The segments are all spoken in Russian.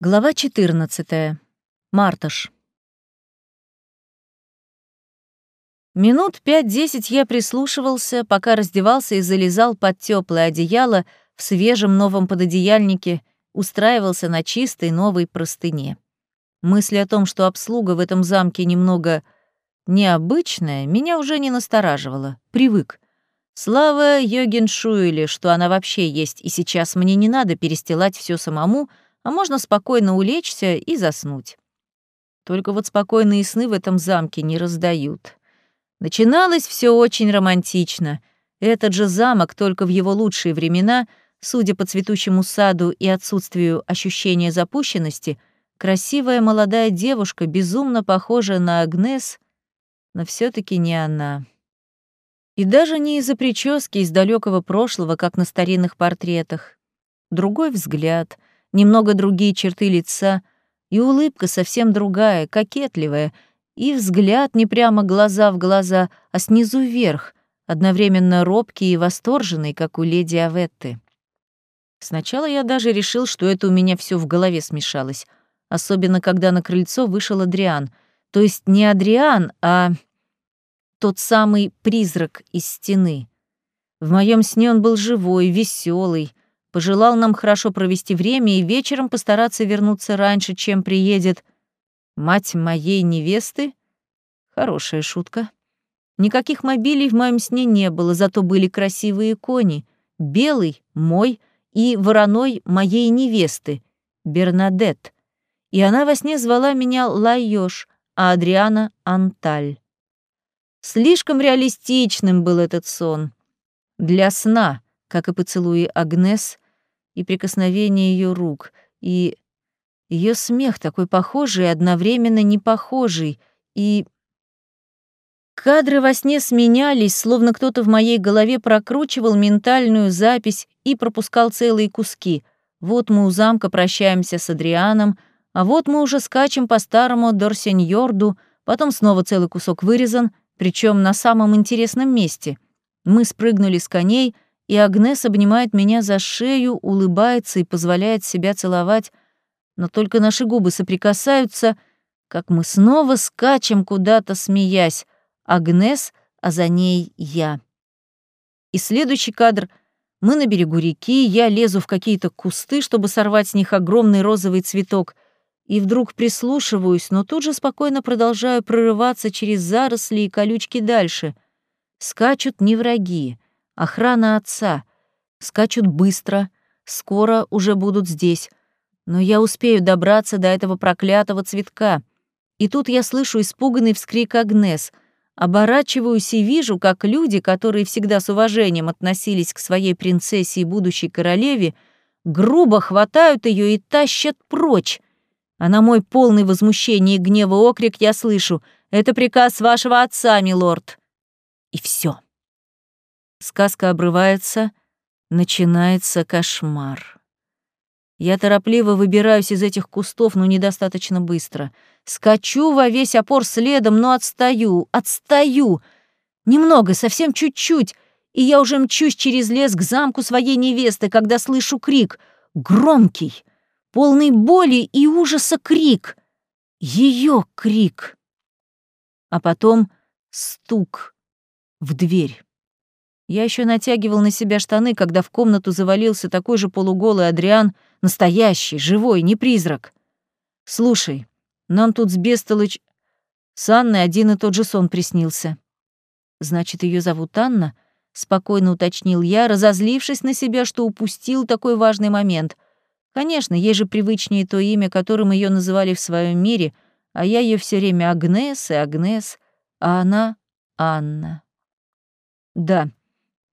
Глава 14. Марташ. Минут пять-десять я прислушивался, пока раздевался и залезал под теплое одеяло в свежем новом пододеяльнике, устраивался на чистой новой простыне. Мысли о том, что обслуга в этом замке немного необычная, меня уже не настораживала. Привык. Слава Йоген Шуэле, что она вообще есть, и сейчас мне не надо перестилать все самому — а можно спокойно улечься и заснуть. Только вот спокойные сны в этом замке не раздают. Начиналось все очень романтично. Этот же замок только в его лучшие времена, судя по цветущему саду и отсутствию ощущения запущенности, красивая молодая девушка, безумно похожая на Агнес, но все таки не она. И даже не из-за прически из далекого прошлого, как на старинных портретах. Другой взгляд, немного другие черты лица, и улыбка совсем другая, кокетливая, и взгляд не прямо глаза в глаза, а снизу вверх, одновременно робкий и восторженный, как у леди Аветты. Сначала я даже решил, что это у меня все в голове смешалось, особенно когда на крыльцо вышел Адриан. То есть не Адриан, а тот самый призрак из стены. В моем сне он был живой, веселый, Пожелал нам хорошо провести время и вечером постараться вернуться раньше, чем приедет мать моей невесты. Хорошая шутка. Никаких мобилей в моем сне не было, зато были красивые кони. Белый — мой и вороной моей невесты, Бернадет. И она во сне звала меня Лайош, а Адриана — Анталь. Слишком реалистичным был этот сон. Для сна — как и поцелуи Агнес и прикосновение ее рук, и ее смех такой похожий и одновременно не похожий, и... Кадры во сне сменялись, словно кто-то в моей голове прокручивал ментальную запись и пропускал целые куски. Вот мы у замка прощаемся с Адрианом, а вот мы уже скачем по старому Дорсеньорду, потом снова целый кусок вырезан, причем на самом интересном месте. Мы спрыгнули с коней — и Агнес обнимает меня за шею, улыбается и позволяет себя целовать, но только наши губы соприкасаются, как мы снова скачем куда-то, смеясь. Агнес, а за ней я. И следующий кадр — мы на берегу реки, я лезу в какие-то кусты, чтобы сорвать с них огромный розовый цветок, и вдруг прислушиваюсь, но тут же спокойно продолжаю прорываться через заросли и колючки дальше. Скачут не враги, охрана отца. Скачут быстро, скоро уже будут здесь. Но я успею добраться до этого проклятого цветка. И тут я слышу испуганный вскрик Агнес. Оборачиваюсь и вижу, как люди, которые всегда с уважением относились к своей принцессе и будущей королеве, грубо хватают ее и тащат прочь. А на мой полный возмущение и гнева окрик я слышу «Это приказ вашего отца, милорд!» И все. Сказка обрывается, начинается кошмар. Я торопливо выбираюсь из этих кустов, но недостаточно быстро. Скачу во весь опор следом, но отстаю, отстаю. Немного, совсем чуть-чуть, и я уже мчусь через лес к замку своей невесты, когда слышу крик. Громкий, полный боли и ужаса крик. Ее крик. А потом стук в дверь. Я еще натягивал на себя штаны, когда в комнату завалился такой же полуголый Адриан, настоящий, живой, не призрак. «Слушай, нам тут с Бестолыч... С Анной один и тот же сон приснился». «Значит, ее зовут Анна?» — спокойно уточнил я, разозлившись на себя, что упустил такой важный момент. Конечно, ей же привычнее то имя, которым ее называли в своем мире, а я ее все время Агнес и Агнес, а она — Анна. Да,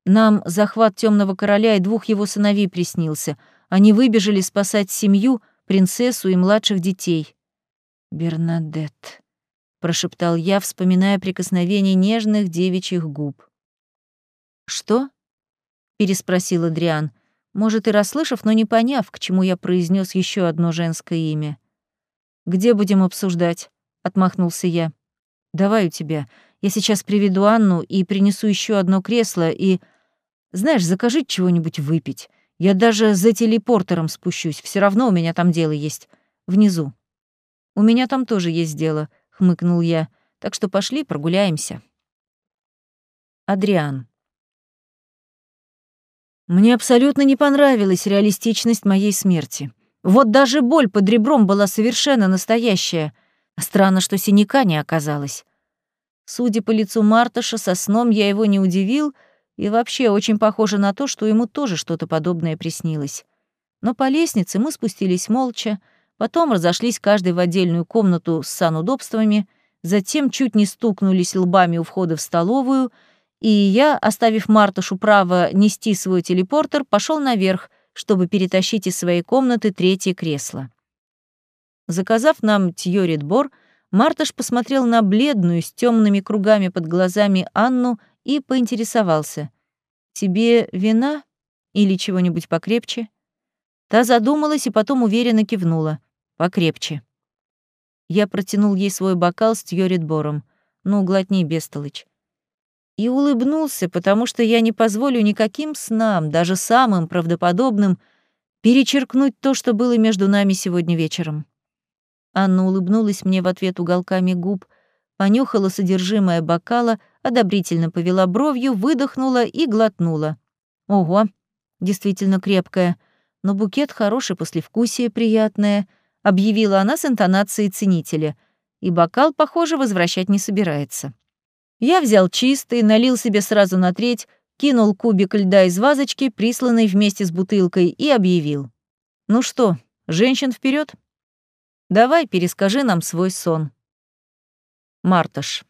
нам захват темного короля и двух его сыновей приснился. Они выбежали спасать семью, принцессу и младших детей. «Бернадет», — прошептал я, вспоминая прикосновение нежных девичьих губ. «Что?» — переспросил Адриан, может, и расслышав, но не поняв, к чему я произнес еще одно женское имя. «Где будем обсуждать?» — отмахнулся я. «Давай у тебя. Я сейчас приведу Анну и принесу еще одно кресло и...» Знаешь, закажи чего-нибудь выпить. Я даже за телепортером спущусь, все равно у меня там дело есть. внизу. У меня там тоже есть дело, хмыкнул я. Так что пошли прогуляемся. Адриан. Мне абсолютно не понравилась реалистичность моей смерти. Вот даже боль под ребром была совершенно настоящая. Странно, что синяка не оказалось. Судя по лицу Мартыша, со сном я его не удивил, и вообще очень похоже на то, что ему тоже что-то подобное приснилось. Но по лестнице мы спустились молча, потом разошлись каждый в отдельную комнату с санудобствами, затем чуть не стукнулись лбами у входа в столовую — и я, оставив Мартушу право нести свой телепортер, пошел наверх, чтобы перетащить из своей комнаты третье кресло. Заказав нам Тьорит-Бор, Мартыш посмотрел на бледную, с темными кругами под глазами Анну и поинтересовался. «Тебе вина или чего-нибудь покрепче?» Та задумалась и потом уверенно кивнула. «Покрепче». Я протянул ей свой бокал с Тьорит-Бором. «Ну, глотни, бестолочь» и улыбнулся, потому что я не позволю никаким снам, даже самым правдоподобным, перечеркнуть то, что было между нами сегодня вечером. Анна улыбнулась мне в ответ уголками губ, понюхала содержимое бокала, одобрительно повела бровью, выдохнула и глотнула. Ого, действительно крепкая, но букет хороший, послевкусие приятное, объявила она с интонацией ценителя, и бокал, похоже, возвращать не собирается. Я взял чистый, налил себе сразу на треть, кинул кубик льда из вазочки, присланной вместе с бутылкой, и объявил. «Ну что, женщин вперед? Давай, перескажи нам свой сон». Марташ.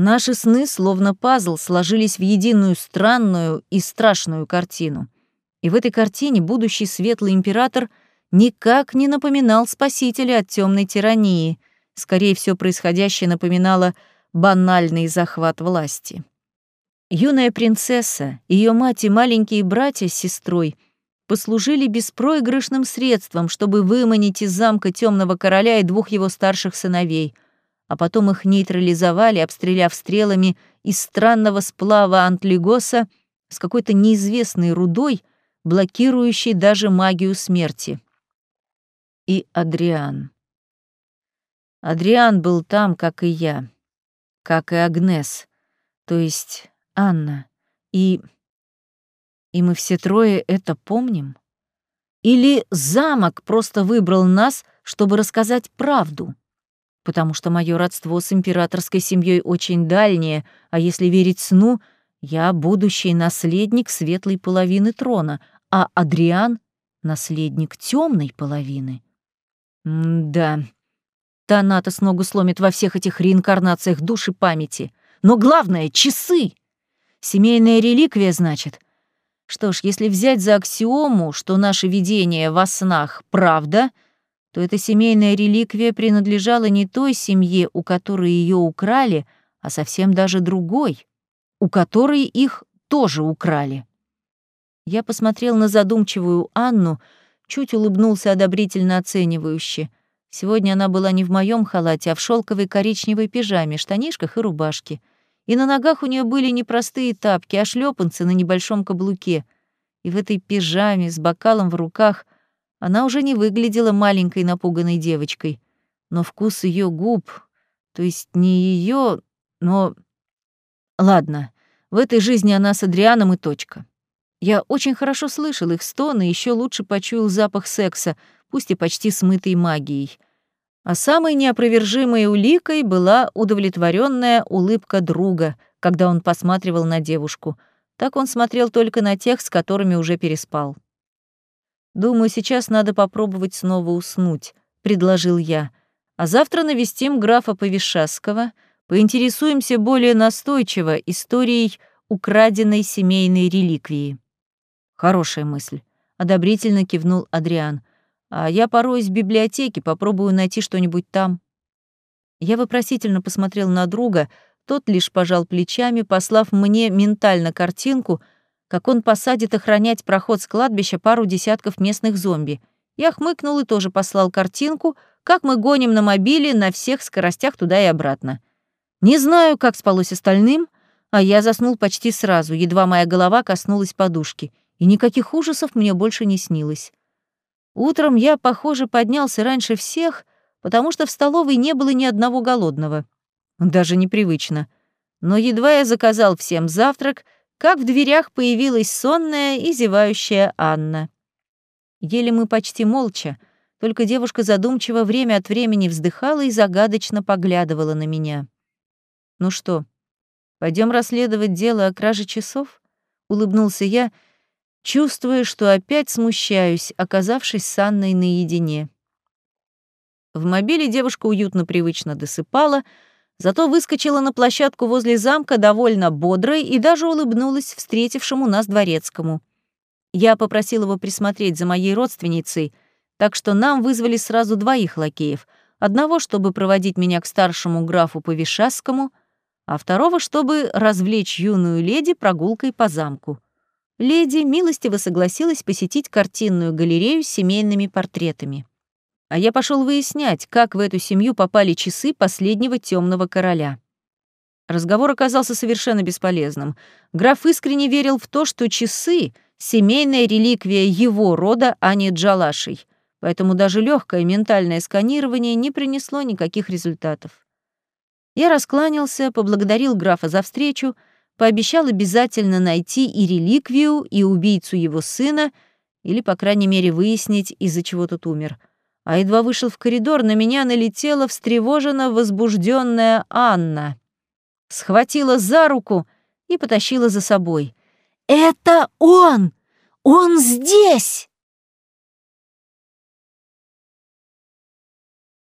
Наши сны, словно пазл, сложились в единую странную и страшную картину. И в этой картине будущий светлый император никак не напоминал спасителя от темной тирании — Скорее всего, происходящее напоминало банальный захват власти. Юная принцесса, ее мать и маленькие братья с сестрой послужили беспроигрышным средством, чтобы выманить из замка темного короля и двух его старших сыновей, а потом их нейтрализовали, обстреляв стрелами из странного сплава антлигоса с какой-то неизвестной рудой, блокирующей даже магию смерти. И Адриан. Адриан был там, как и я, как и Агнес, то есть Анна. И... И мы все трое это помним? Или замок просто выбрал нас, чтобы рассказать правду? Потому что мое родство с императорской семьей очень дальнее, а если верить сну, я будущий наследник светлой половины трона, а Адриан — наследник темной половины. М да, Таната ногу сломит во всех этих реинкарнациях души памяти. Но главное — часы! Семейная реликвия, значит. Что ж, если взять за аксиому, что наше видение во снах — правда, то эта семейная реликвия принадлежала не той семье, у которой ее украли, а совсем даже другой, у которой их тоже украли. Я посмотрел на задумчивую Анну, чуть улыбнулся одобрительно оценивающе — Сегодня она была не в моем халате, а в шелковой коричневой пижаме, штанишках и рубашке. И на ногах у нее были не простые тапки, а шлепанцы на небольшом каблуке. И в этой пижаме с бокалом в руках она уже не выглядела маленькой напуганной девочкой. Но вкус ее губ, то есть не ее, но... Ладно, в этой жизни она с Адрианом и точка. Я очень хорошо слышал их стоны, еще лучше почуял запах секса — пусть и почти смытой магией. А самой неопровержимой уликой была удовлетворенная улыбка друга, когда он посматривал на девушку. Так он смотрел только на тех, с которыми уже переспал. «Думаю, сейчас надо попробовать снова уснуть», — предложил я. «А завтра навестим графа Повишаского, поинтересуемся более настойчиво историей украденной семейной реликвии». «Хорошая мысль», — одобрительно кивнул Адриан. А я порой в библиотеке, попробую найти что-нибудь там. Я вопросительно посмотрел на друга, тот лишь пожал плечами, послав мне ментально картинку, как он посадит охранять проход с кладбища пару десятков местных зомби. Я хмыкнул и тоже послал картинку, как мы гоним на мобиле на всех скоростях туда и обратно. Не знаю, как спалось остальным, а я заснул почти сразу, едва моя голова коснулась подушки, и никаких ужасов мне больше не снилось. Утром я, похоже, поднялся раньше всех, потому что в столовой не было ни одного голодного. Даже непривычно. Но едва я заказал всем завтрак, как в дверях появилась сонная и зевающая Анна. Ели мы почти молча, только девушка задумчиво время от времени вздыхала и загадочно поглядывала на меня. «Ну что, пойдем расследовать дело о краже часов?» — улыбнулся я, чувствуя, что опять смущаюсь, оказавшись с Анной наедине. В мобиле девушка уютно привычно досыпала, зато выскочила на площадку возле замка довольно бодрой и даже улыбнулась встретившему нас дворецкому. Я попросил его присмотреть за моей родственницей, так что нам вызвали сразу двоих лакеев. Одного, чтобы проводить меня к старшему графу Повишасскому, а второго, чтобы развлечь юную леди прогулкой по замку. Леди милостиво согласилась посетить картинную галерею с семейными портретами. А я пошел выяснять, как в эту семью попали часы последнего темного короля. Разговор оказался совершенно бесполезным. Граф искренне верил в то, что часы — семейная реликвия его рода, а не Джалашей, поэтому даже легкое ментальное сканирование не принесло никаких результатов. Я раскланялся, поблагодарил графа за встречу, пообещал обязательно найти и реликвию, и убийцу его сына, или, по крайней мере, выяснить, из-за чего тот умер. А едва вышел в коридор, на меня налетела встревоженно возбужденная Анна. Схватила за руку и потащила за собой — «Это он! Он здесь!»